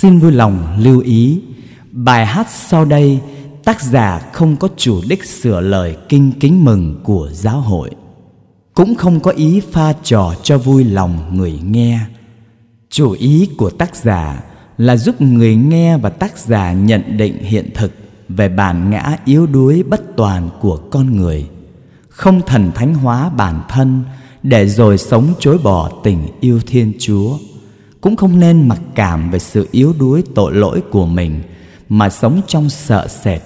Xin vui lòng lưu ý, Bài hát sau đây, tác giả không có chủ đích sửa lời kinh kính mừng của giáo hội, Cũng không có ý pha trò cho vui lòng người nghe. Chủ ý của tác giả là giúp người nghe và tác giả nhận định hiện thực về bản ngã yếu đuối bất toàn của con người, Không thần thánh hóa bản thân để rồi sống chối bỏ tình yêu Thiên Chúa cũng không nên mặc cảm về sự yếu đuối tội lỗi của mình mà sống trong sợ sệt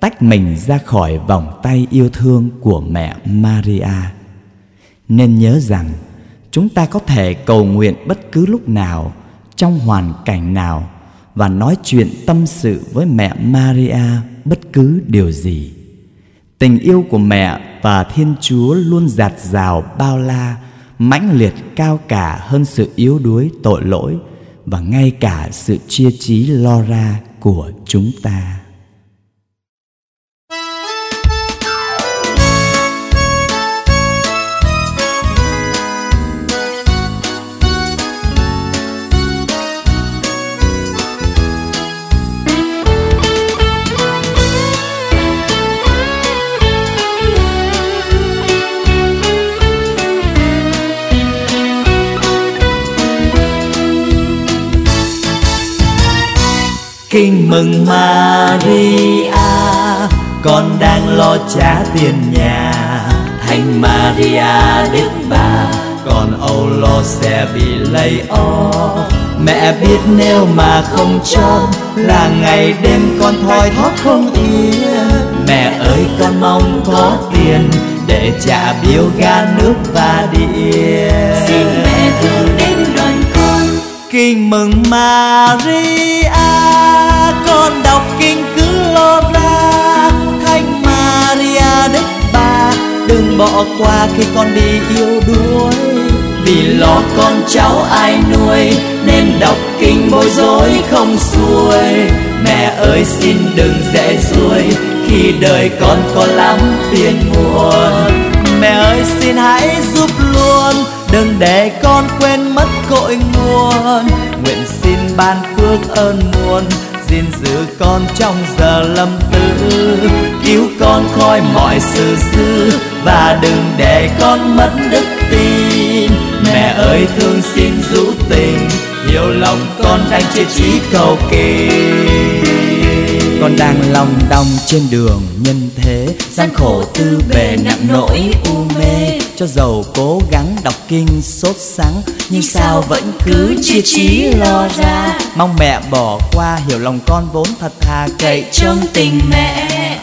tách mình ra khỏi vòng tay yêu thương của mẹ Maria. Nên nhớ rằng chúng ta có thể cầu nguyện bất cứ lúc nào, trong hoàn cảnh nào và nói chuyện tâm sự với mẹ Maria bất cứ điều gì. Tình yêu của mẹ và Thiên Chúa luôn giạt rào bao la mãnh liệt cao cả hơn sự yếu đuối, tội lỗi và ngay cả sự chia trí lo ra của chúng ta. Kinh mừng Maria Con đang lo trả tiền nhà. Thành Maria Đức Bà Còn âu lo sẽ bị lay off Mẹ biết nếu mà không cho Là ngày đêm con thoi thóp không yên. Mẹ ơi con mong có tiền Để trả bill ga nước và điện Xin mẹ thương đến đoàn con. Kinh mừng Maria con đọc kinh cứ lo ra. Thánh Maria, Đức Bà, Đừng bỏ qua khi con đi yêu đuối. Vì lo con cháu ai nuôi, Nên đọc kinh bối rối không xuôi. Mẹ ơi, xin đừng dễ xuôi Khi đời con có lắm phiền muộn Mẹ ơi, xin hãy giúp luôn, Đừng để con quên mất cội nguồn. Nguyện xin ban phước ơn muôn gìn giữ con trong giờ lâm tử cứu con khỏi mọi sự dư và đừng để con mất đức tin. Mẹ ơi, thương xin rũ tình hiểu lòng con đang chia trí cầu kỳ con đang lòng đong trên đường nhân thế, gian khổ tư về nặng nỗi u mê cho dầu cố gắng đọc kinh sốt sắng nhưng sao vẫn cứ chia trí lo ra? mong mẹ bỏ qua hiểu lòng con vốn thật thà. Cậy trong tình mẹ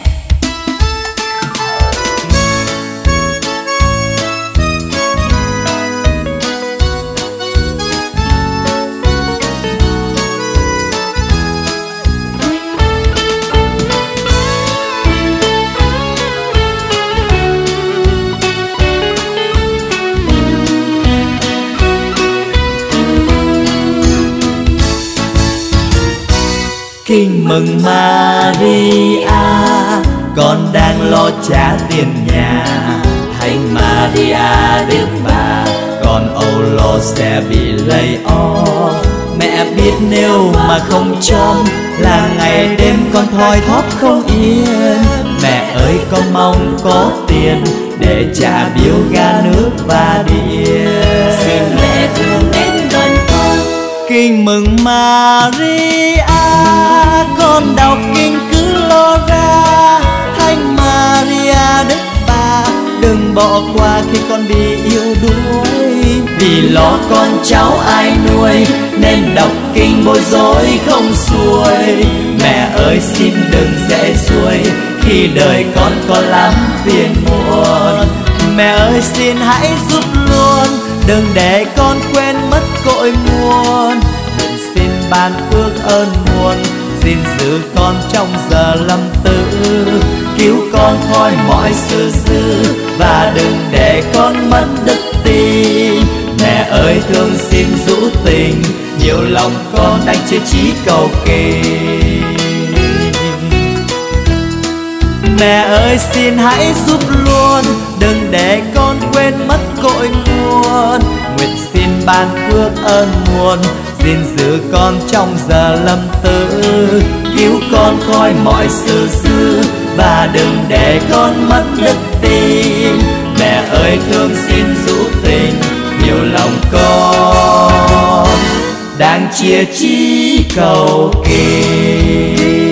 Kinh mừng Maria, Con đang lo trả tiền nhà. Thánh Maria Đức Bà, Con âu lo sẽ bị lay o. Mẹ biết nếu mà không cho, Là ngày đêm con thoi thóp không yên. Mẹ ơi, con mong có tiền Để trả biếu ga nước và điện. Xin mẹ thương Kinh mừng Maria, con đọc kinh cứ lo ra. Thánh Maria, Đức Bà, Đừng bỏ qua khi con bị yêu đuối. Vì lo con cháu ai nuôi, Nên đọc kinh bối rối không xuôi. Mẹ ơi, xin đừng dễ xuôi Khi đời con có lắm phiền muộn. Mẹ ơi, xin hãy giúp luôn, Đừng để con quên mất cội nguồn. Nguyện xin ban phước ơn muôn xin giữ con trong giờ lâm tử. Cứu con khỏi mọi sự dư và đừng để con mất đức tin. Mẹ ơi, thương xin rũ tình, nhiều lòng con đang chia trí cầu kỳ mẹ ơi, xin hãy giúp luôn, đừng để con quên mất cội nguồn. Nguyện xin ban phước ơn muôn gìn giữ con trong giờ lâm tử. Cứu con khỏi mọi sự dư, và đừng để con mất đức tin. Mẹ ơi, thương xin giúp tình, nhiều lòng con đang chia chi cầu kỳ